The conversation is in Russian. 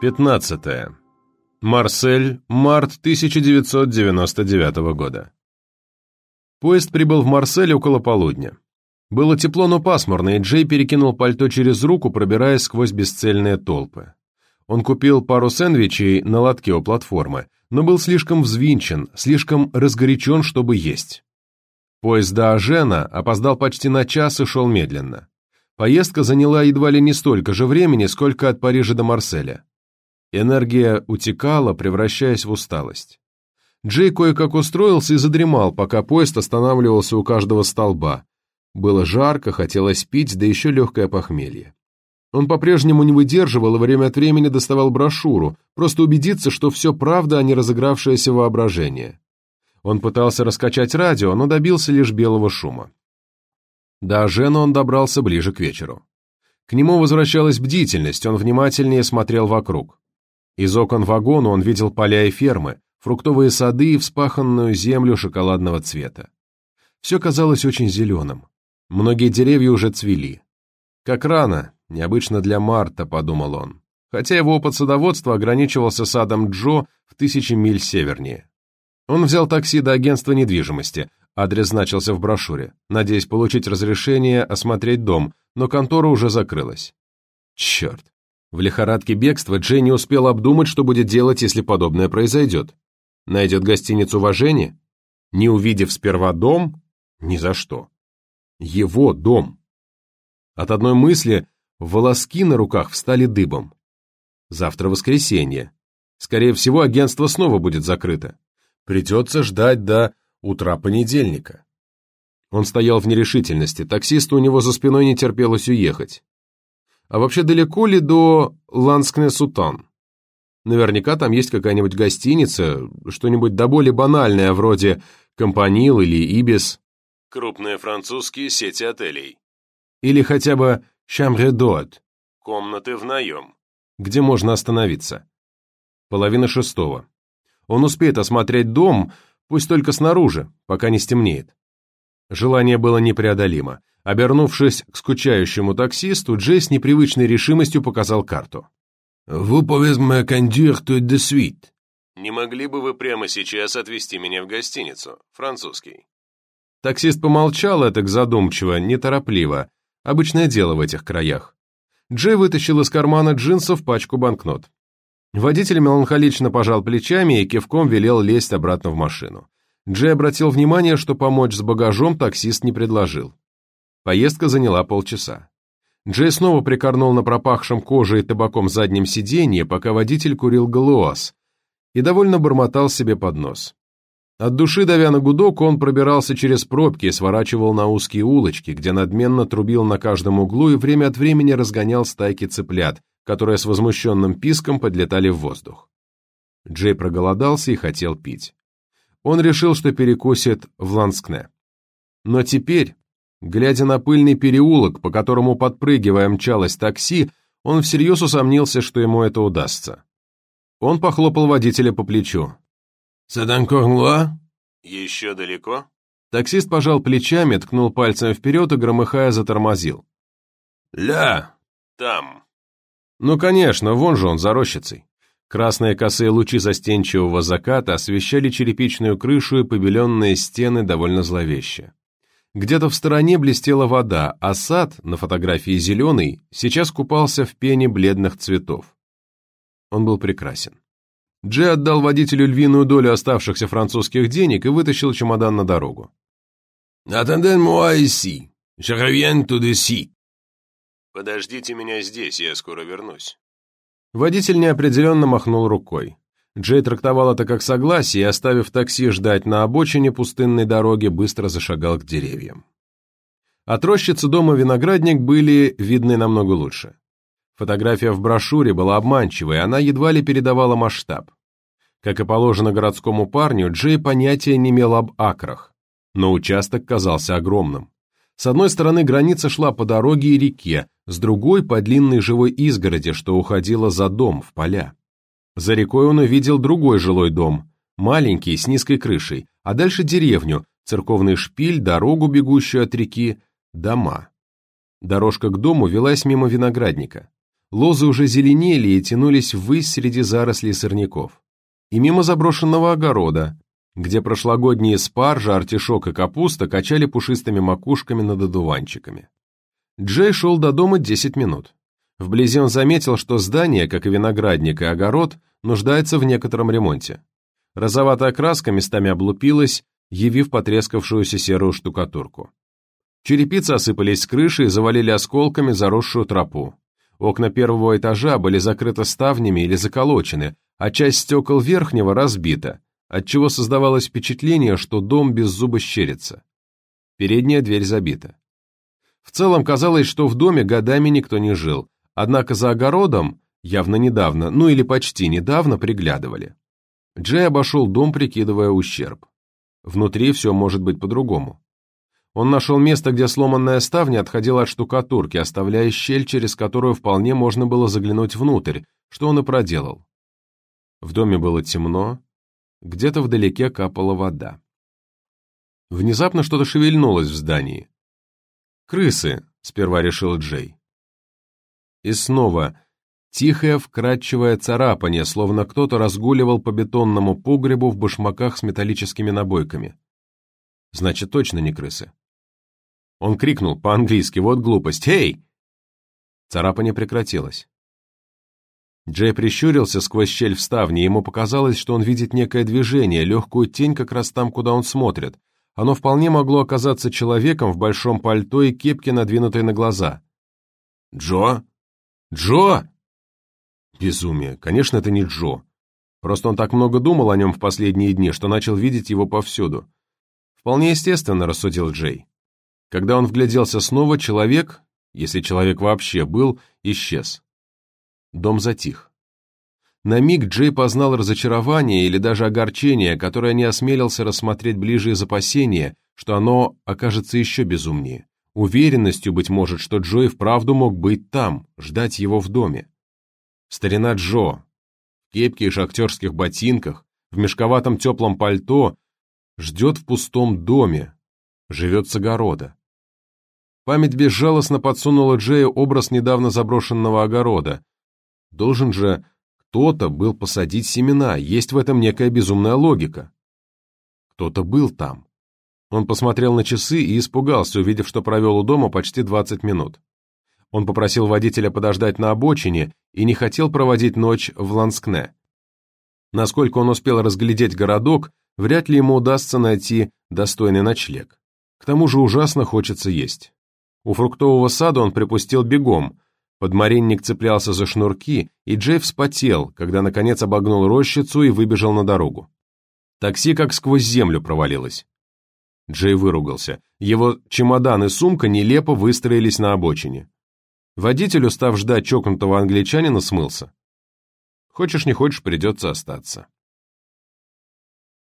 15. Марсель, март 1999 года. Поезд прибыл в Марсель около полудня. Было тепло, но пасмурно, и Джей перекинул пальто через руку, пробираясь сквозь бесцельные толпы. Он купил пару сэндвичей на лотке у платформы, но был слишком взвинчен, слишком разгорячен, чтобы есть. Поезд до Ажена опоздал почти на час и шел медленно. Поездка заняла едва ли не столько же времени, сколько от Парижа до Марселя. Энергия утекала, превращаясь в усталость. Джей кое-как устроился и задремал, пока поезд останавливался у каждого столба. Было жарко, хотелось пить, да еще легкое похмелье. Он по-прежнему не выдерживал и время от времени доставал брошюру, просто убедиться, что все правда, а не разыгравшееся воображение. Он пытался раскачать радио, но добился лишь белого шума. До Ажена он добрался ближе к вечеру. К нему возвращалась бдительность, он внимательнее смотрел вокруг. Из окон вагона он видел поля и фермы, фруктовые сады и вспаханную землю шоколадного цвета. Все казалось очень зеленым. Многие деревья уже цвели. Как рано, необычно для марта, подумал он, хотя его опыт садоводства ограничивался садом Джо в тысячи миль севернее. Он взял такси до агентства недвижимости, адрес значился в брошюре, надеясь получить разрешение осмотреть дом, но контора уже закрылась. Черт. В лихорадке бегства Джей не успел обдумать, что будет делать, если подобное произойдет. Найдет гостиницу в Ажене? Не увидев сперва дом? Ни за что. Его дом. От одной мысли волоски на руках встали дыбом. Завтра воскресенье. Скорее всего, агентство снова будет закрыто. Придется ждать до утра понедельника. Он стоял в нерешительности, таксисту у него за спиной не терпелось уехать. А вообще далеко ли до Ланскне-Сутан? Наверняка там есть какая-нибудь гостиница, что-нибудь до более банальное, вроде Компанил или Ибис. Крупные французские сети отелей. Или хотя бы d'Hôte. Комнаты в наем. Где можно остановиться. Половина шестого. Он успеет осмотреть дом, пусть только снаружи, пока не стемнеет. Желание было непреодолимо. Обернувшись к скучающему таксисту, Джей с непривычной решимостью показал карту. «Vous pouvez me conduire tout de suite?» Не могли бы вы прямо сейчас отвезти меня в гостиницу? Французский. Таксист помолчал этак задумчиво, неторопливо. Обычное дело в этих краях. Джей вытащил из кармана джинсов пачку банкнот. Водитель меланхолично пожал плечами и кивком велел лезть обратно в машину. Джей обратил внимание, что помочь с багажом таксист не предложил. Поездка заняла полчаса. Джей снова прикорнул на пропахшем кожей и табаком заднем сиденье, пока водитель курил галуаз, и довольно бормотал себе под нос. От души давя на гудок, он пробирался через пробки и сворачивал на узкие улочки, где надменно трубил на каждом углу и время от времени разгонял стайки цыплят, которые с возмущенным писком подлетали в воздух. Джей проголодался и хотел пить. Он решил, что перекусит в Ланскне. Но теперь, Глядя на пыльный переулок, по которому, подпрыгивая, мчалось такси, он всерьез усомнился, что ему это удастся. Он похлопал водителя по плечу. «C'est Еще далеко?» Таксист пожал плечами, ткнул пальцем вперед и, громыхая, затормозил. «Ля!» «Там». Ну, конечно, вон же он, за рощицей. Красные косые лучи застенчивого заката освещали черепичную крышу и побеленные стены довольно зловеще. Где-то в стороне блестела вода, а сад, на фотографии зеленый, сейчас купался в пене бледных цветов. Он был прекрасен. Джей отдал водителю львиную долю оставшихся французских денег и вытащил чемодан на дорогу. «Attendez-moi ici. Je reviens tout de suite». «Подождите меня здесь, я скоро вернусь». Водитель неопределенно махнул рукой. Джей трактовал это как согласие и, оставив такси ждать на обочине пустынной дороги, быстро зашагал к деревьям. От рощицы дома виноградник были видны намного лучше. Фотография в брошюре была обманчивой, она едва ли передавала масштаб. Как и положено городскому парню, Джей понятия не имел об акрах, но участок казался огромным. С одной стороны граница шла по дороге и реке, с другой — по длинной живой изгороди, что уходила за дом, в поля. За рекой он увидел другой жилой дом, маленький, с низкой крышей, а дальше деревню, церковный шпиль, дорогу, бегущую от реки, дома. Дорожка к дому велась мимо виноградника. Лозы уже зеленели и тянулись ввысь среди зарослей сорняков. И мимо заброшенного огорода, где прошлогодние спаржа, артишок и капуста качали пушистыми макушками над одуванчиками. Джей шел до дома 10 минут. Вблизи он заметил, что здание, как и виноградник и огород, нуждается в некотором ремонте. Розоватая краска местами облупилась, явив потрескавшуюся серую штукатурку. Черепицы осыпались с крыши и завалили осколками заросшую тропу. Окна первого этажа были закрыты ставнями или заколочены, а часть стекол верхнего разбита, отчего создавалось впечатление, что дом без зуба щерится. Передняя дверь забита. В целом казалось, что в доме годами никто не жил, однако за огородом, явно недавно, ну или почти недавно, приглядывали. Джей обошел дом, прикидывая ущерб. Внутри все может быть по-другому. Он нашел место, где сломанная ставня отходила от штукатурки, оставляя щель, через которую вполне можно было заглянуть внутрь, что он и проделал. В доме было темно, где-то вдалеке капала вода. Внезапно что-то шевельнулось в здании. «Крысы», — сперва решил Джей. И снова тихое вкрадчивое царапание, словно кто-то разгуливал по бетонному погребу в башмаках с металлическими набойками. Значит, точно не крысы. Он крикнул по-английски, вот глупость, «Эй!» Царапание прекратилось. Джей прищурился сквозь щель в ставне, ему показалось, что он видит некое движение, легкую тень как раз там, куда он смотрит. Оно вполне могло оказаться человеком в большом пальто и кепке, надвинутой на глаза. «Джо? Джо!» Безумие. Конечно, это не Джо. Просто он так много думал о нем в последние дни, что начал видеть его повсюду. Вполне естественно, рассудил Джей. Когда он вгляделся снова, человек, если человек вообще был, исчез. Дом затих. На миг Джей познал разочарование или даже огорчение, которое не осмелился рассмотреть ближе из опасения, что оно окажется еще безумнее. Уверенностью, быть может, что Джой вправду мог быть там, ждать его в доме. Старина Джо, в кепке и шахтерских ботинках, в мешковатом теплом пальто, ждет в пустом доме, живет с огорода. Память безжалостно подсунула Джею образ недавно заброшенного огорода. Должен же кто-то был посадить семена, есть в этом некая безумная логика. Кто-то был там. Он посмотрел на часы и испугался, увидев, что провел у дома почти 20 минут. Он попросил водителя подождать на обочине и не хотел проводить ночь в Ланскне. Насколько он успел разглядеть городок, вряд ли ему удастся найти достойный ночлег. К тому же ужасно хочется есть. У фруктового сада он припустил бегом. Подмаренник цеплялся за шнурки, и Джей вспотел, когда наконец обогнул рощицу и выбежал на дорогу. Такси как сквозь землю провалилось. Джей выругался. Его чемодан и сумка нелепо выстроились на обочине. Водитель, устав ждать чокнутого англичанина, смылся. Хочешь не хочешь, придется остаться.